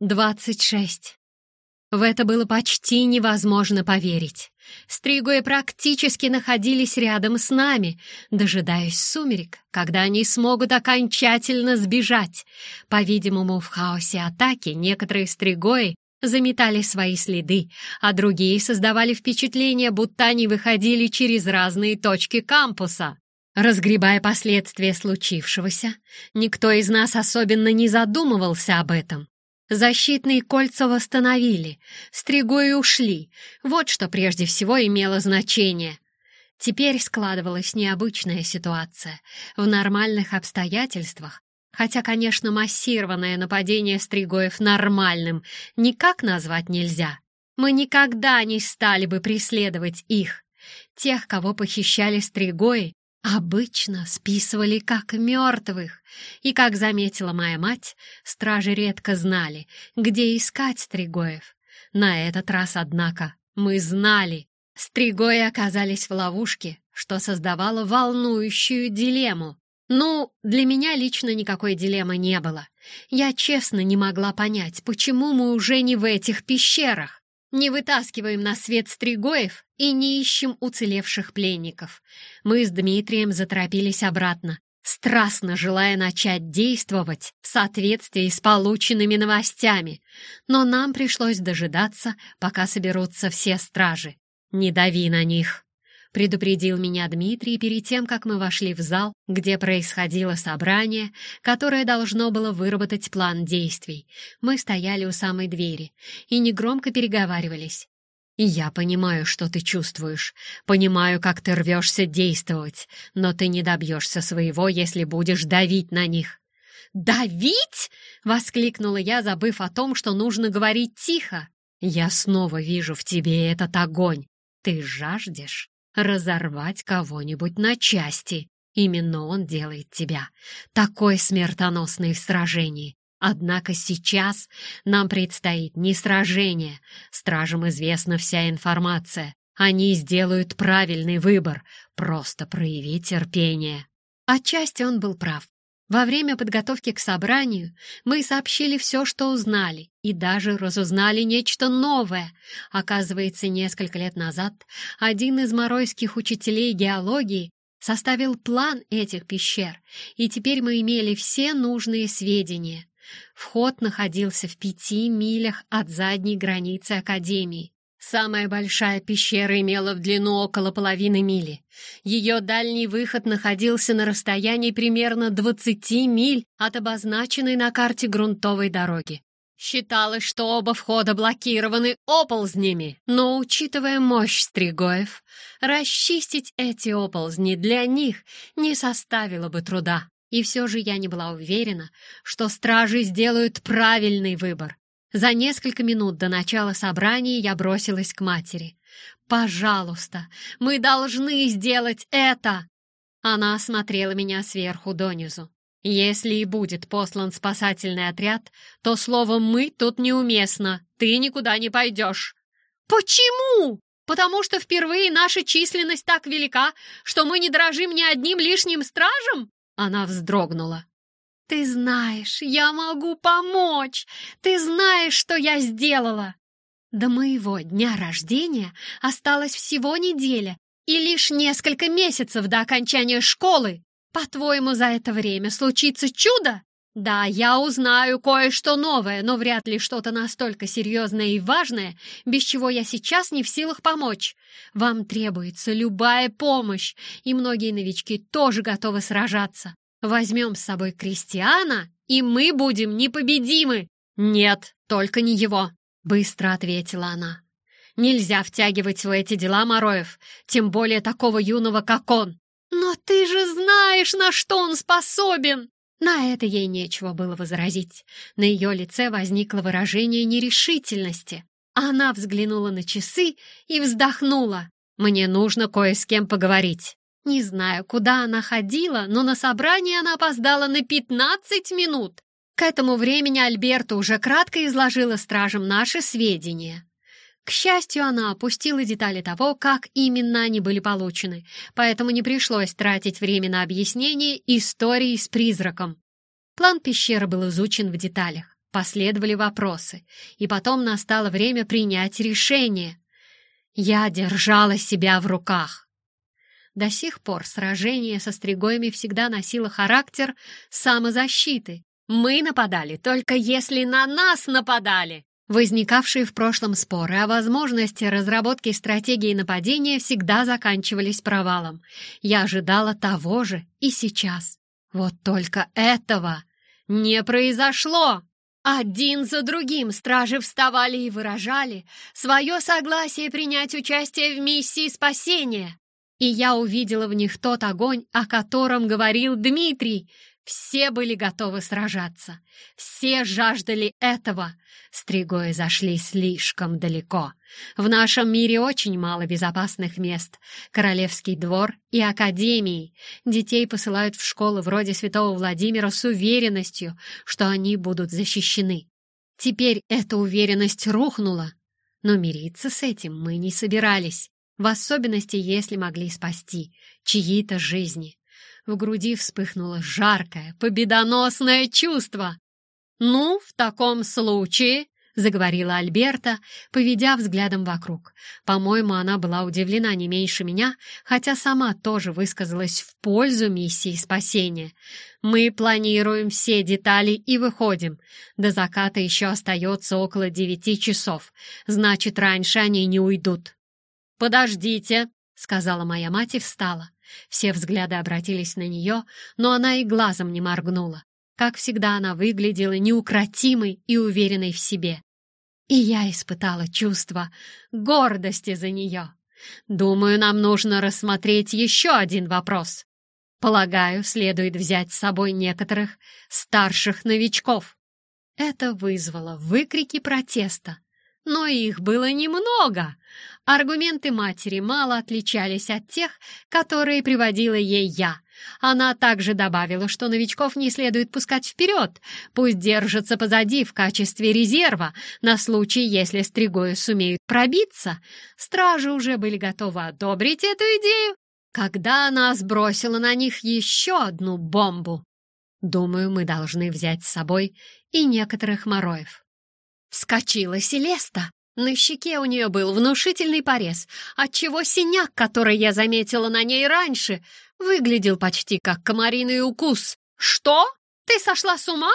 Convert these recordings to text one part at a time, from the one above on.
Двадцать шесть. В это было почти невозможно поверить. Стригои практически находились рядом с нами, дожидаясь сумерек, когда они смогут окончательно сбежать. По-видимому, в хаосе атаки некоторые стригои заметали свои следы, а другие создавали впечатление, будто они выходили через разные точки кампуса. Разгребая последствия случившегося, никто из нас особенно не задумывался об этом. Защитные кольца восстановили, стригои ушли. Вот что прежде всего имело значение. Теперь складывалась необычная ситуация. В нормальных обстоятельствах, хотя, конечно, массированное нападение стригоев нормальным никак назвать нельзя, мы никогда не стали бы преследовать их. Тех, кого похищали стригои, Обычно списывали как мертвых, и, как заметила моя мать, стражи редко знали, где искать Стригоев. На этот раз, однако, мы знали. Стригои оказались в ловушке, что создавало волнующую дилемму. Ну, для меня лично никакой дилеммы не было. Я честно не могла понять, почему мы уже не в этих пещерах. Не вытаскиваем на свет стригоев и не ищем уцелевших пленников. Мы с Дмитрием заторопились обратно, страстно желая начать действовать в соответствии с полученными новостями. Но нам пришлось дожидаться, пока соберутся все стражи. «Не дави на них!» — предупредил меня Дмитрий перед тем, как мы вошли в зал, где происходило собрание, которое должно было выработать план действий. Мы стояли у самой двери и негромко переговаривались. И я понимаю, что ты чувствуешь, понимаю, как ты рвешься действовать, но ты не добьешься своего, если будешь давить на них. «Давить?» — воскликнула я, забыв о том, что нужно говорить тихо. «Я снова вижу в тебе этот огонь. Ты жаждешь разорвать кого-нибудь на части. Именно он делает тебя такой смертоносный в сражении. Однако сейчас нам предстоит не сражение. Стражам известна вся информация. Они сделают правильный выбор. Просто прояви терпение. Отчасти он был прав. Во время подготовки к собранию мы сообщили все, что узнали, и даже разузнали нечто новое. Оказывается, несколько лет назад один из моройских учителей геологии составил план этих пещер, и теперь мы имели все нужные сведения. Вход находился в пяти милях от задней границы Академии. Самая большая пещера имела в длину около половины мили. Ее дальний выход находился на расстоянии примерно 20 миль от обозначенной на карте грунтовой дороги. Считалось, что оба входа блокированы оползнями, но, учитывая мощь стригоев, расчистить эти оползни для них не составило бы труда. И все же я не была уверена, что стражи сделают правильный выбор. За несколько минут до начала собрания я бросилась к матери. «Пожалуйста, мы должны сделать это!» Она осмотрела меня сверху донизу. «Если и будет послан спасательный отряд, то слово «мы» тут неуместно. Ты никуда не пойдешь». «Почему?» «Потому что впервые наша численность так велика, что мы не дрожим ни одним лишним стражем?» Она вздрогнула. «Ты знаешь, я могу помочь! Ты знаешь, что я сделала!» До моего дня рождения осталось всего неделя и лишь несколько месяцев до окончания школы. По-твоему, за это время случится чудо? Да, я узнаю кое-что новое, но вряд ли что-то настолько серьезное и важное, без чего я сейчас не в силах помочь. Вам требуется любая помощь, и многие новички тоже готовы сражаться. Возьмем с собой Кристиана, и мы будем непобедимы!» «Нет, только не его!» — быстро ответила она. «Нельзя втягивать в эти дела Мороев, тем более такого юного, как он!» «Но ты же знаешь, на что он способен!» На это ей нечего было возразить. На ее лице возникло выражение нерешительности. Она взглянула на часы и вздохнула. «Мне нужно кое с кем поговорить». Не знаю, куда она ходила, но на собрание она опоздала на 15 минут. К этому времени Альберта уже кратко изложила стражам наши сведения. К счастью, она опустила детали того, как именно они были получены, поэтому не пришлось тратить время на объяснение истории с призраком. План пещеры был изучен в деталях. Последовали вопросы, и потом настало время принять решение. Я держала себя в руках. До сих пор сражение со стригоями всегда носило характер самозащиты. Мы нападали только если на нас нападали. Возникавшие в прошлом споры о возможности разработки стратегии нападения всегда заканчивались провалом. Я ожидала того же и сейчас. Вот только этого не произошло. Один за другим стражи вставали и выражали свое согласие принять участие в миссии спасения. И я увидела в них тот огонь, о котором говорил Дмитрий. Все были готовы сражаться. Все жаждали этого. Стригои зашли слишком далеко. В нашем мире очень мало безопасных мест. Королевский двор и академии. Детей посылают в школы вроде Святого Владимира с уверенностью, что они будут защищены. Теперь эта уверенность рухнула. Но мириться с этим мы не собирались, в особенности, если могли спасти чьи-то жизни. В груди вспыхнуло жаркое, победоносное чувство. «Ну, в таком случае», — заговорила Альберта, поведя взглядом вокруг. По-моему, она была удивлена не меньше меня, хотя сама тоже высказалась в пользу миссии спасения. «Мы планируем все детали и выходим. До заката еще остается около девяти часов. Значит, раньше они не уйдут». «Подождите», — сказала моя мать и встала. Все взгляды обратились на нее, но она и глазом не моргнула. Как всегда, она выглядела неукротимой и уверенной в себе. И я испытала чувство гордости за нее. Думаю, нам нужно рассмотреть еще один вопрос. Полагаю, следует взять с собой некоторых старших новичков. Это вызвало выкрики протеста, но их было немного. Аргументы матери мало отличались от тех, которые приводила ей я. Она также добавила, что новичков не следует пускать вперед, пусть держатся позади в качестве резерва на случай, если стригои сумеют пробиться. Стражи уже были готовы одобрить эту идею, когда она сбросила на них еще одну бомбу. Думаю, мы должны взять с собой и некоторых мороев. Вскочила Селеста. На щеке у нее был внушительный порез, отчего синяк, который я заметила на ней раньше, выглядел почти как комариный укус. «Что? Ты сошла с ума?»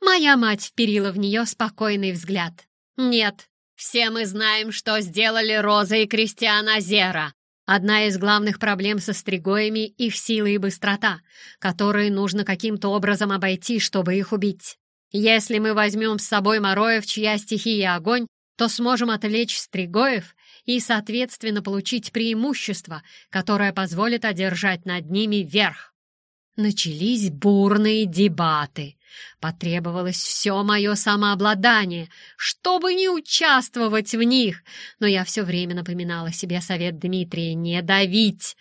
Моя мать вперила в нее спокойный взгляд. «Нет, все мы знаем, что сделали Роза и Кристиан Азера. Одна из главных проблем со стригоями — их сила и быстрота, которые нужно каким-то образом обойти, чтобы их убить. Если мы возьмем с собой Мороев, чья стихия огонь, то сможем отвлечь Стригоев и, соответственно, получить преимущество, которое позволит одержать над ними верх. Начались бурные дебаты. Потребовалось все мое самообладание, чтобы не участвовать в них, но я все время напоминала себе совет Дмитрия не давить.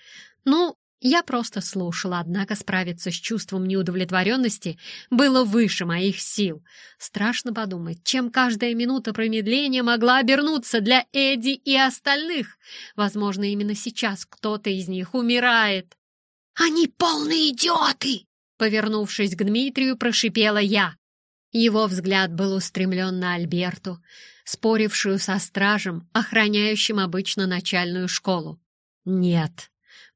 Ну, я просто слушала, однако справиться с чувством неудовлетворенности было выше моих сил. Страшно подумать, чем каждая минута промедления могла обернуться для Эдди и остальных. Возможно, именно сейчас кто-то из них умирает. «Они полные идиоты!» Повернувшись к Дмитрию, прошипела я. Его взгляд был устремлен на Альберту, спорившую со стражем, охраняющим обычно начальную школу. «Нет»,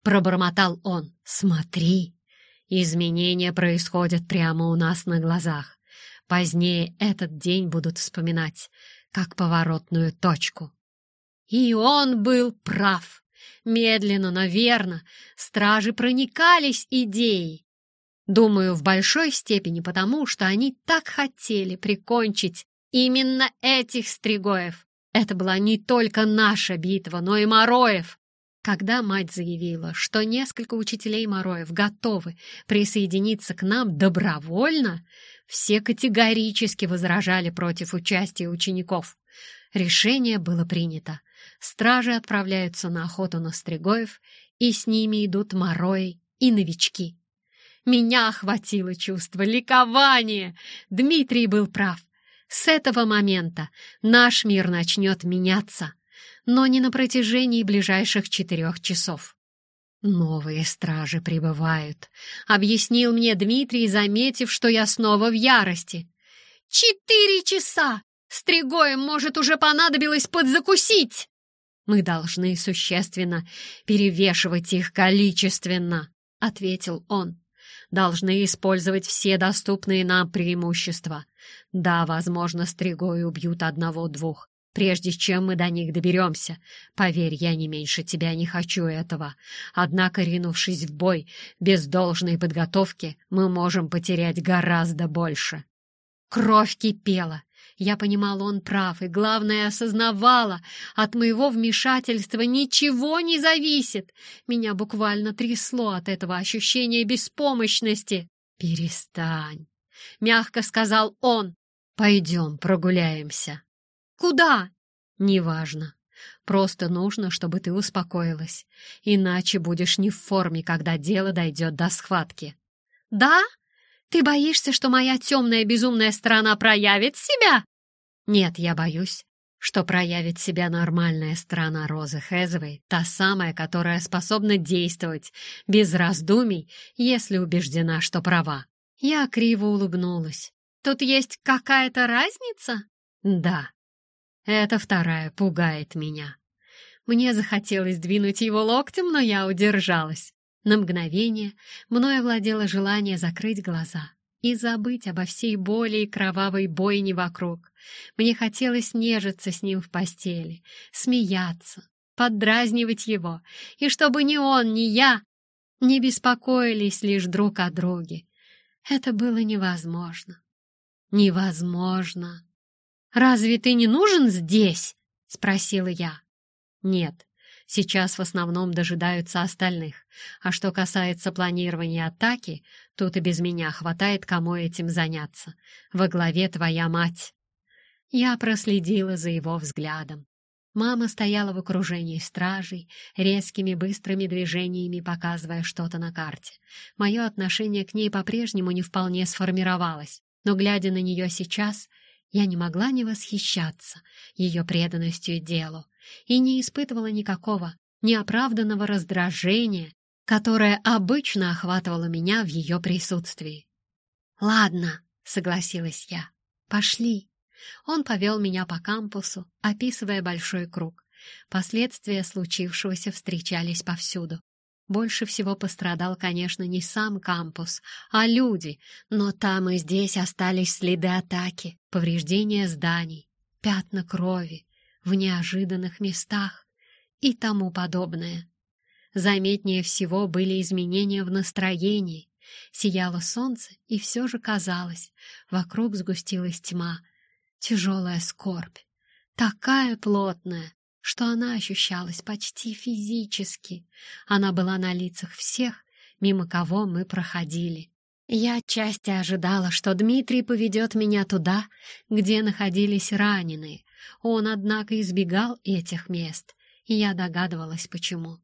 Пробормотал он. «Смотри! Изменения происходят прямо у нас на глазах. Позднее этот день будут вспоминать, как поворотную точку». И он был прав. Медленно, но верно, стражи проникались идеей. Думаю, в большой степени потому, что они так хотели прикончить именно этих стригоев. Это была не только наша битва, но и Мороев. Когда мать заявила, что несколько учителей Мороев готовы присоединиться к нам добровольно, все категорически возражали против участия учеников. Решение было принято. Стражи отправляются на охоту на стригоев, и с ними идут Морои и новички. Меня охватило чувство ликования. Дмитрий был прав. С этого момента наш мир начнет меняться но не на протяжении ближайших четырех часов. «Новые стражи прибывают», — объяснил мне Дмитрий, заметив, что я снова в ярости. Четыре часа! Стригоем, может, уже понадобилось подзакусить!» «Мы должны существенно перевешивать их количественно», — ответил он. «Должны использовать все доступные нам преимущества. Да, возможно, стригои убьют одного-двух, прежде чем мы до них доберемся. Поверь, я не меньше тебя не хочу этого. Однако, ринувшись в бой без должной подготовки, мы можем потерять гораздо больше». Кровь кипела. Я понимала, он прав, и, главное, осознавала, от моего вмешательства ничего не зависит. Меня буквально трясло от этого ощущения беспомощности. «Перестань», — мягко сказал он. «Пойдем прогуляемся». «Куда?» «Неважно. Просто нужно, чтобы ты успокоилась. Иначе будешь не в форме, когда дело дойдет до схватки». «Да?» Ты боишься, что моя темная безумная сторона проявит себя?» «Нет, я боюсь, что проявит себя нормальная сторона Розы Хэзовой, та самая, которая способна действовать без раздумий, если убеждена, что права». Я криво улыбнулась. «Тут есть какая-то разница?» «Да. Эта вторая пугает меня». Мне захотелось двинуть его локтем, но я удержалась. На мгновение мною овладело желание закрыть глаза и забыть обо всей боли и кровавой бойне вокруг. Мне хотелось нежиться с ним в постели, смеяться, поддразнивать его, и чтобы ни он, ни я не беспокоились лишь друг о друге. Это было невозможно. Невозможно. «Разве ты не нужен здесь?» — спросила я. «Нет, Сейчас в основном дожидаются остальных. А что касается планирования атаки, тут и без меня хватает кому этим заняться. Во главе твоя мать. Я проследила за его взглядом. Мама стояла в окружении стражей, резкими быстрыми движениями показывая что-то на карте. Мое отношение к ней по-прежнему не вполне сформировалось, но, глядя на нее сейчас, я не могла не восхищаться ее преданностью делу и не испытывала никакого неоправданного раздражения, которое обычно охватывало меня в ее присутствии. «Ладно», — согласилась я, — «пошли». Он повел меня по кампусу, описывая большой круг. Последствия случившегося встречались повсюду. Больше всего пострадал, конечно, не сам кампус, а люди, но там и здесь остались следы атаки, повреждения зданий, пятна крови, в неожиданных местах и тому подобное. Заметнее всего были изменения в настроении. Сияло солнце, и все же казалось, вокруг сгустилась тьма, тяжелая скорбь, такая плотная, что она ощущалась почти физически. Она была на лицах всех, мимо кого мы проходили. Я отчасти ожидала, что Дмитрий поведет меня туда, где находились раненые, он, однако, избегал этих мест, и я догадывалась, почему.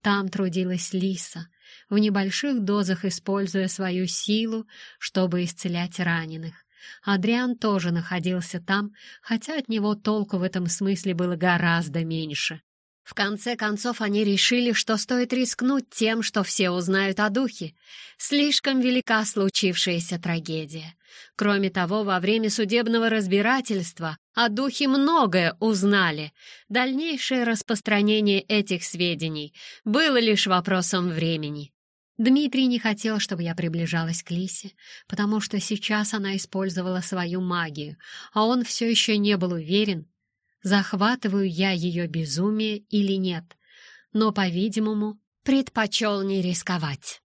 Там трудилась Лиса, в небольших дозах используя свою силу, чтобы исцелять раненых. Адриан тоже находился там, хотя от него толку в этом смысле было гораздо меньше. В конце концов, они решили, что стоит рискнуть тем, что все узнают о духе. Слишком велика случившаяся трагедия. Кроме того, во время судебного разбирательства о духе многое узнали. Дальнейшее распространение этих сведений было лишь вопросом времени. Дмитрий не хотел, чтобы я приближалась к Лисе, потому что сейчас она использовала свою магию, а он все еще не был уверен, захватываю я ее безумие или нет, но, по-видимому, предпочел не рисковать.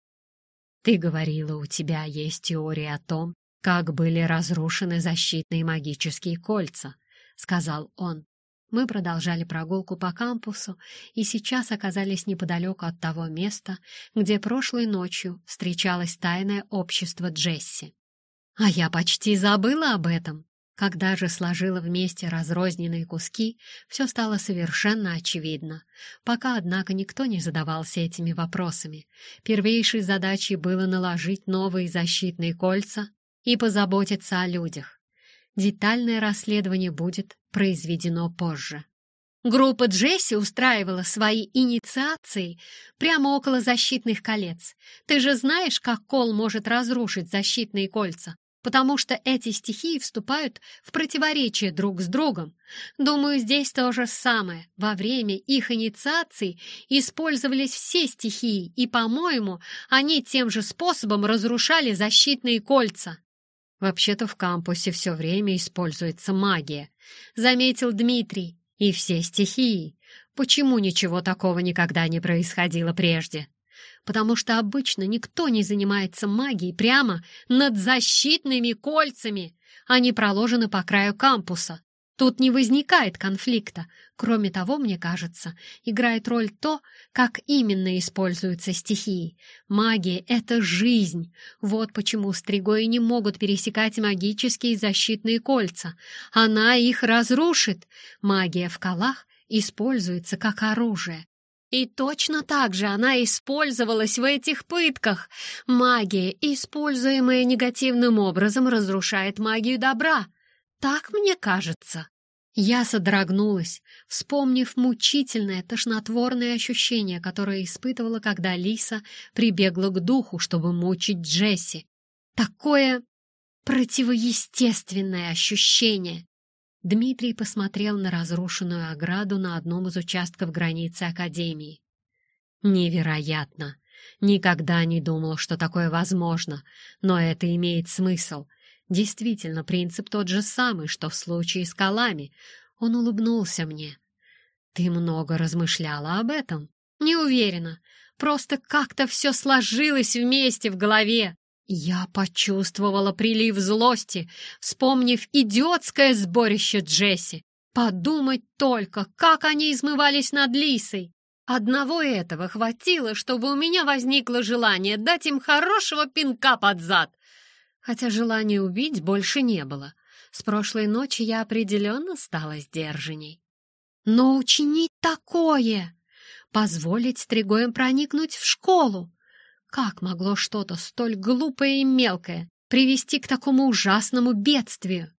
«Ты говорила, у тебя есть теория о том, как были разрушены защитные магические кольца», — сказал он. Мы продолжали прогулку по кампусу и сейчас оказались неподалеку от того места, где прошлой ночью встречалось тайное общество Джесси. А я почти забыла об этом. Когда же сложила вместе разрозненные куски, все стало совершенно очевидно. Пока, однако, никто не задавался этими вопросами. Первейшей задачей было наложить новые защитные кольца и позаботиться о людях. Детальное расследование будет произведено позже. Группа Джесси устраивала свои инициации прямо около защитных колец. Ты же знаешь, как кол может разрушить защитные кольца? потому что эти стихии вступают в противоречие друг с другом. Думаю, здесь то же самое. Во время их инициаций использовались все стихии, и, по-моему, они тем же способом разрушали защитные кольца. «Вообще-то в кампусе все время используется магия», — заметил Дмитрий. «И все стихии. Почему ничего такого никогда не происходило прежде?» потому что обычно никто не занимается магией прямо над защитными кольцами. Они проложены по краю кампуса. Тут не возникает конфликта. Кроме того, мне кажется, играет роль то, как именно используются стихии. Магия — это жизнь. Вот почему стригои не могут пересекать магические защитные кольца. Она их разрушит. Магия в колах используется как оружие. И точно так же она использовалась в этих пытках. Магия, используемая негативным образом, разрушает магию добра. Так мне кажется. Я содрогнулась, вспомнив мучительное тошнотворное ощущение, которое испытывала, когда Лиса прибегла к духу, чтобы мучить Джесси. Такое противоестественное ощущение. Дмитрий посмотрел на разрушенную ограду на одном из участков границы Академии. «Невероятно! Никогда не думал, что такое возможно, но это имеет смысл. Действительно, принцип тот же самый, что в случае с колами. Он улыбнулся мне. Ты много размышляла об этом? Не уверена. Просто как-то все сложилось вместе в голове. Я почувствовала прилив злости, вспомнив идиотское сборище Джесси. Подумать только, как они измывались над Лисой. Одного этого хватило, чтобы у меня возникло желание дать им хорошего пинка под зад. Хотя желания убить больше не было. С прошлой ночи я определенно стала сдержанней. Но учинить такое! Позволить стригоем проникнуть в школу! Как могло что-то столь глупое и мелкое привести к такому ужасному бедствию?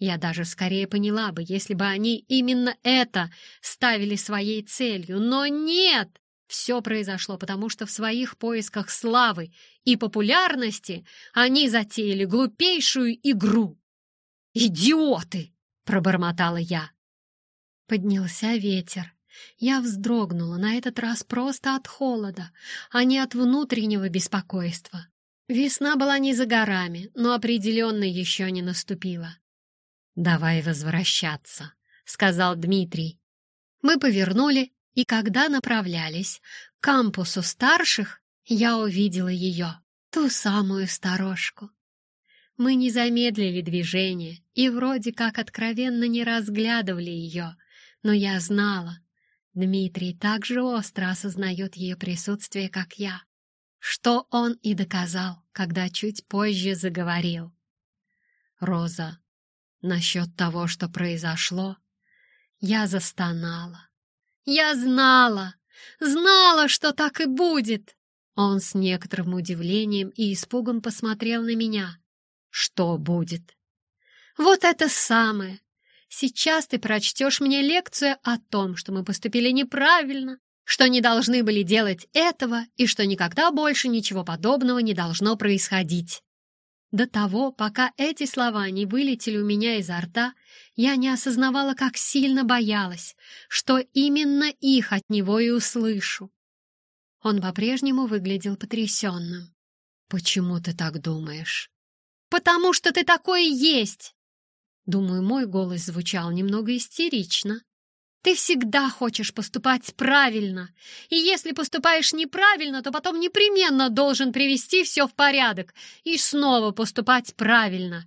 Я даже скорее поняла бы, если бы они именно это ставили своей целью. Но нет! Все произошло потому, что в своих поисках славы и популярности они затеяли глупейшую игру. «Идиоты!» — пробормотала я. Поднялся ветер. Я вздрогнула на этот раз просто от холода, а не от внутреннего беспокойства. Весна была не за горами, но определенно еще не наступила. «Давай возвращаться», — сказал Дмитрий. Мы повернули, и когда направлялись к кампусу старших, я увидела ее, ту самую сторожку. Мы не замедлили движение и вроде как откровенно не разглядывали ее, но я знала, Дмитрий также остро осознает ее присутствие, как я, что он и доказал, когда чуть позже заговорил. Роза, насчет того, что произошло, я застонала. Я знала, знала, что так и будет. Он с некоторым удивлением и испугом посмотрел на меня. Что будет? Вот это самое, Сейчас ты прочтешь мне лекцию о том, что мы поступили неправильно, что не должны были делать этого и что никогда больше ничего подобного не должно происходить. До того, пока эти слова не вылетели у меня изо рта, я не осознавала, как сильно боялась, что именно их от него и услышу. Он по-прежнему выглядел потрясенным. «Почему ты так думаешь?» «Потому что ты такой и есть!» Думаю, мой голос звучал немного истерично. Ты всегда хочешь поступать правильно, и если поступаешь неправильно, то потом непременно должен привести все в порядок и снова поступать правильно.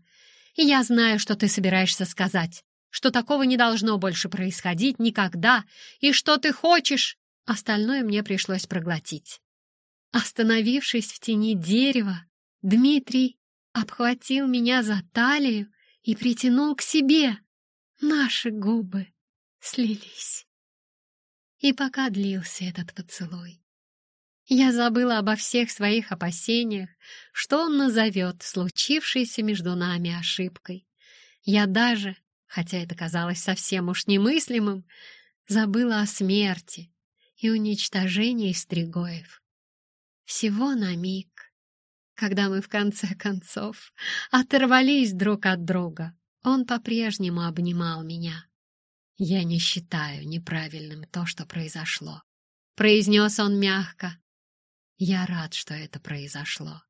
И я знаю, что ты собираешься сказать, что такого не должно больше происходить никогда, и что ты хочешь. Остальное мне пришлось проглотить. Остановившись в тени дерева, Дмитрий обхватил меня за талию и притянул к себе. Наши губы слились. И пока длился этот поцелуй, я забыла обо всех своих опасениях, что он назовет случившейся между нами ошибкой. Я даже, хотя это казалось совсем уж немыслимым, забыла о смерти и уничтожении Стригоев. Всего на миг. когда мы в конце концов оторвались друг от друга, он по-прежнему обнимал меня. «Я не считаю неправильным то, что произошло», — произнес он мягко. «Я рад, что это произошло.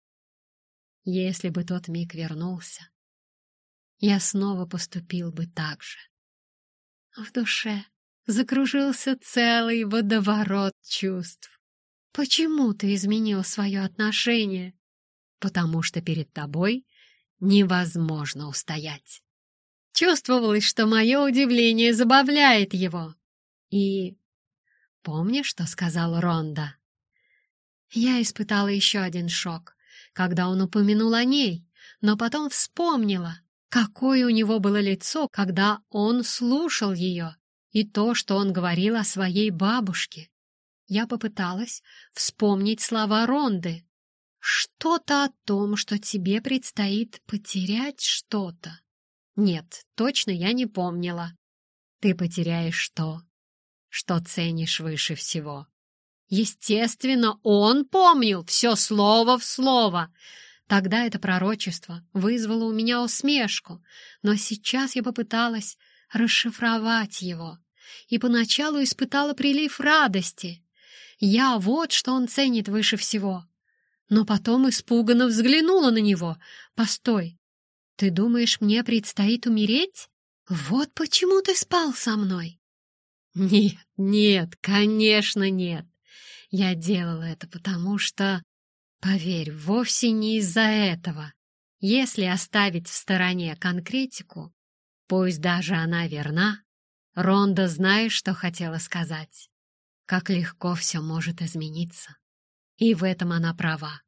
Если бы тот миг вернулся, я снова поступил бы так же. В душе закружился целый водоворот чувств. Почему ты изменил свое отношение? Потому что перед тобой невозможно устоять. Чувствовалось, что мое удивление забавляет его. И помнишь, что сказал Ронда? Я испытала еще один шок, когда он упомянул о ней, но потом вспомнила, какое у него было лицо, когда он слушал ее, и то, что он говорил о своей бабушке. Я попыталась вспомнить слова Ронды. Что-то о том, что тебе предстоит потерять что-то. Нет, точно я не помнила. Ты потеряешь что? Что ценишь выше всего? Естественно, он помнил все слово в слово. Тогда это пророчество вызвало у меня усмешку, но сейчас я попыталась расшифровать его и поначалу испытала прилив радости. Я вот что он ценит выше всего. Но потом испуганно взглянула на него. «Постой, ты думаешь, мне предстоит умереть? Вот почему ты спал со мной?» «Нет, нет, конечно нет. Я делала это потому, что, поверь, вовсе не из-за этого. Если оставить в стороне конкретику, пусть даже она верна, Ронда знаешь, что хотела сказать как легко все может измениться. И в этом она права.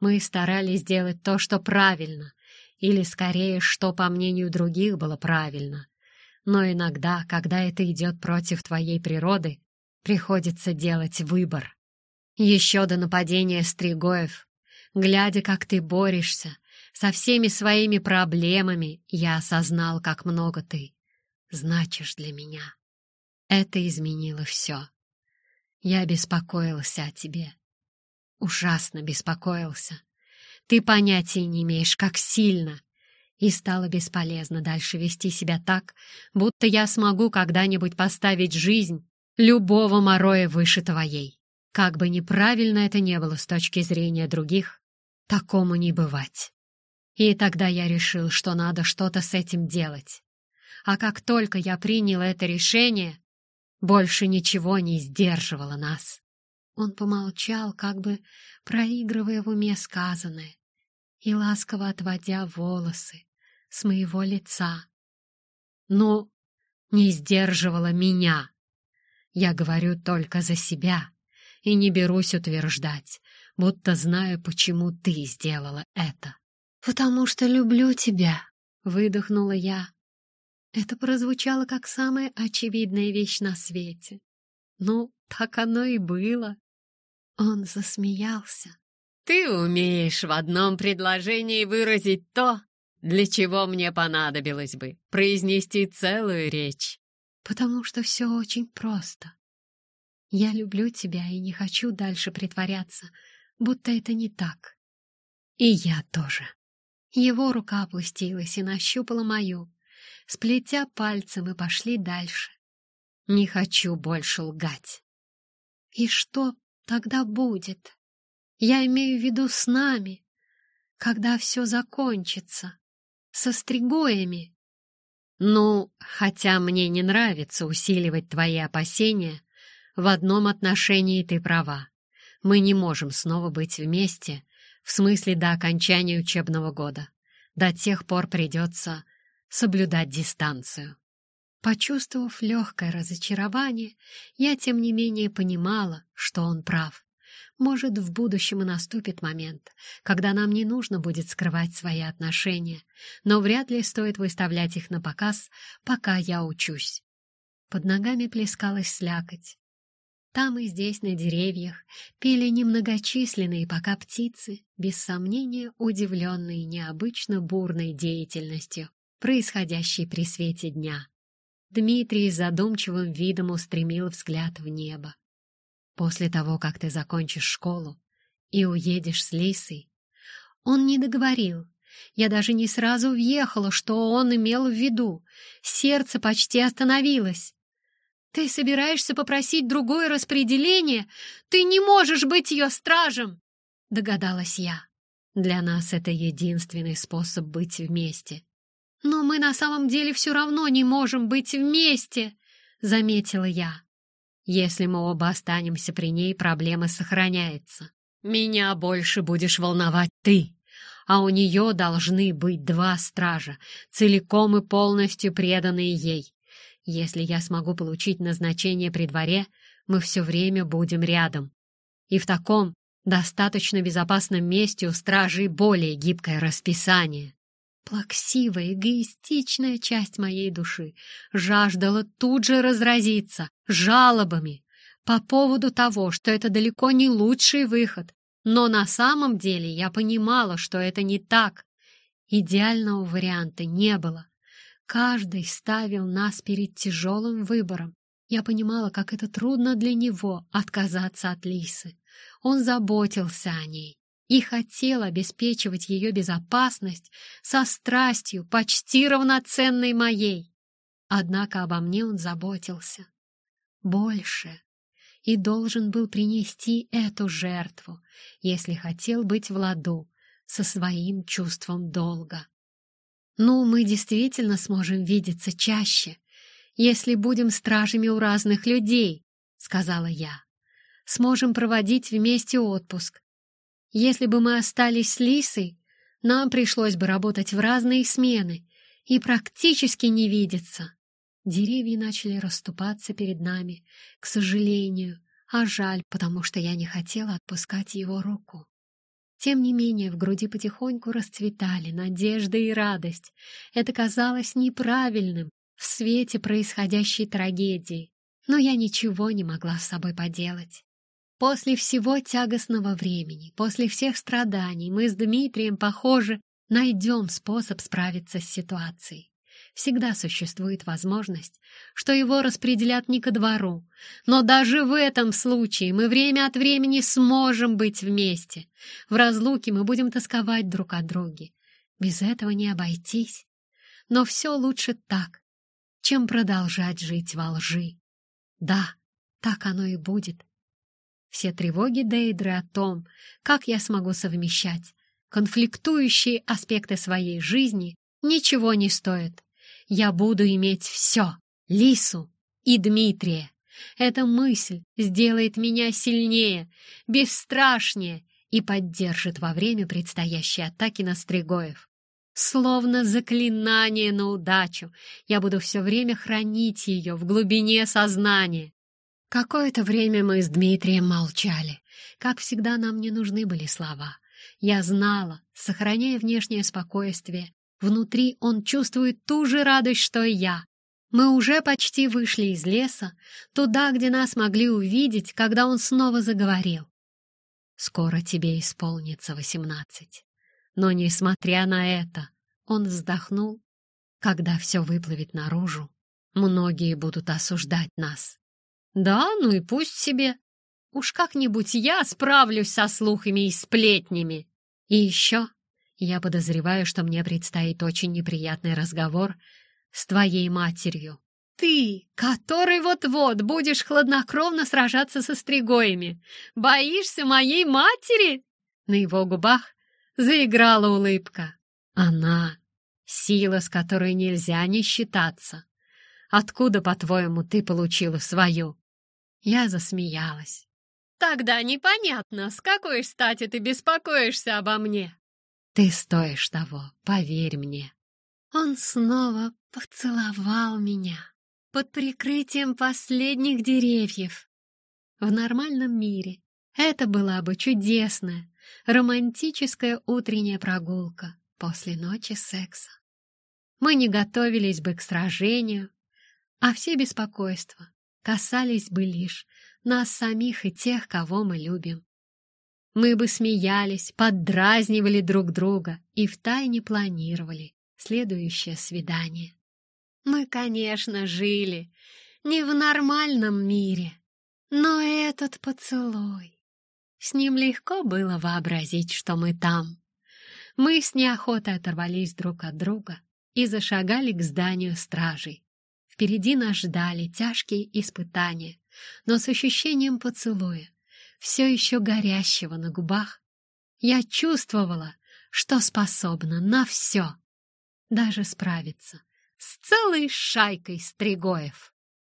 Мы старались сделать то, что правильно, или, скорее, что, по мнению других, было правильно. Но иногда, когда это идет против твоей природы, приходится делать выбор. Еще до нападения Стригоев, глядя, как ты борешься, со всеми своими проблемами, я осознал, как много ты значишь для меня. Это изменило все. Я беспокоился о тебе. Ужасно беспокоился. Ты понятия не имеешь, как сильно. И стало бесполезно дальше вести себя так, будто я смогу когда-нибудь поставить жизнь любого мороя выше твоей. Как бы неправильно это не было с точки зрения других, такому не бывать. И тогда я решил, что надо что-то с этим делать. А как только я принял это решение, больше ничего не сдерживало нас. Он помолчал, как бы проигрывая в уме сказанное, и ласково отводя волосы с моего лица. Но не сдерживало меня. Я говорю только за себя и не берусь утверждать, будто знаю, почему ты сделала это. «Потому что люблю тебя», — выдохнула я, это прозвучало как самая очевидная вещь на свете. Ну, так оно и было. Он засмеялся. «Ты умеешь в одном предложении выразить то, для чего мне понадобилось бы произнести целую речь. Потому что все очень просто. Я люблю тебя и не хочу дальше притворяться, будто это не так. И я тоже». Его рука опустилась и нащупала мою. Сплетя пальцы, мы пошли дальше. Не хочу больше лгать. И что тогда будет? Я имею в виду с нами, когда все закончится, со стригоями. Ну, хотя мне не нравится усиливать твои опасения, в одном отношении ты права. Мы не можем снова быть вместе, в смысле до окончания учебного года. До тех пор придется соблюдать дистанцию. Почувствовав легкое разочарование, я, тем не менее, понимала, что он прав. Может, в будущем и наступит момент, когда нам не нужно будет скрывать свои отношения, но вряд ли стоит выставлять их на показ, пока я учусь. Под ногами плескалась слякоть. Там и здесь на деревьях пели немногочисленные пока птицы, без сомнения удивленные необычно бурной деятельностью происходящей при свете дня. Дмитрий с задумчивым видом устремил взгляд в небо. «После того, как ты закончишь школу и уедешь с Лисой, Он не договорил. Я даже не сразу въехала, что он имел в виду. Сердце почти остановилось. «Ты собираешься попросить другое распределение? Ты не можешь быть ее стражем!» — догадалась я. «Для нас это единственный способ быть вместе». «Но мы на самом деле все равно не можем быть вместе!» — заметила я. «Если мы оба останемся при ней, проблема сохраняется. Меня больше будешь волновать ты!» а у нее должны быть два стража, целиком и полностью преданные ей. Если я смогу получить назначение при дворе, мы все время будем рядом. И в таком достаточно безопасном месте у стражей более гибкое расписание. Плаксивая, эгоистичная часть моей души жаждала тут же разразиться жалобами по поводу того, что это далеко не лучший выход, но на самом деле я понимала, что это не так. Идеального варианта не было. Каждый ставил нас перед тяжелым выбором. Я понимала, как это трудно для него отказаться от Лисы. Он заботился о ней и хотел обеспечивать ее безопасность со страстью, почти равноценной моей. Однако обо мне он заботился. Больше и должен был принести эту жертву, если хотел быть в ладу со своим чувством долга. Ну, мы действительно сможем видеться чаще, если будем стражами у разных людей, сказала я. Сможем проводить вместе отпуск. Если бы мы остались с Лисой, нам пришлось бы работать в разные смены и практически не видеться. Деревья начали расступаться перед нами, к сожалению, а жаль, потому что я не хотела отпускать его руку. Тем не менее, в груди потихоньку расцветали надежда и радость. Это казалось неправильным в свете происходящей трагедии, но я ничего не могла с собой поделать. После всего тягостного времени, после всех страданий мы с Дмитрием, похоже, найдем способ справиться с ситуацией всегда существует возможность, что его распределят не ко двору. Но даже в этом случае мы время от времени сможем быть вместе. В разлуке мы будем тосковать друг о друге. Без этого не обойтись. Но все лучше так, чем продолжать жить во лжи. Да, так оно и будет. Все тревоги Дейдры о том, как я смогу совмещать конфликтующие аспекты своей жизни, ничего не стоят. Я буду иметь все — Лису и Дмитрия. Эта мысль сделает меня сильнее, бесстрашнее и поддержит во время предстоящей атаки на Стригоев. Словно заклинание на удачу, я буду все время хранить ее в глубине сознания. Какое-то время мы с Дмитрием молчали. Как всегда, нам не нужны были слова. Я знала, сохраняя внешнее спокойствие, Внутри он чувствует ту же радость, что и я. Мы уже почти вышли из леса, туда, где нас могли увидеть, когда он снова заговорил. «Скоро тебе исполнится восемнадцать. Но, несмотря на это, он вздохнул. Когда все выплывет наружу, многие будут осуждать нас. Да, ну и пусть себе. Уж как-нибудь я справлюсь со слухами и сплетнями. И еще я подозреваю, что мне предстоит очень неприятный разговор с твоей матерью. Ты, который вот-вот будешь хладнокровно сражаться со стригоями, боишься моей матери? На его губах заиграла улыбка. Она — сила, с которой нельзя не считаться. Откуда, по-твоему, ты получила свою? Я засмеялась. Тогда непонятно, с какой стати ты беспокоишься обо мне. Ты стоишь того, поверь мне. Он снова поцеловал меня под прикрытием последних деревьев. В нормальном мире это была бы чудесная, романтическая утренняя прогулка после ночи секса. Мы не готовились бы к сражению, а все беспокойства касались бы лишь нас самих и тех, кого мы любим. Мы бы смеялись, поддразнивали друг друга и втайне планировали следующее свидание. Мы, конечно, жили не в нормальном мире, но этот поцелуй... С ним легко было вообразить, что мы там. Мы с неохотой оторвались друг от друга и зашагали к зданию стражей. Впереди нас ждали тяжкие испытания, но с ощущением поцелуя, все еще горящего на губах, я чувствовала, что способна на все, даже справиться с целой шайкой стригоев.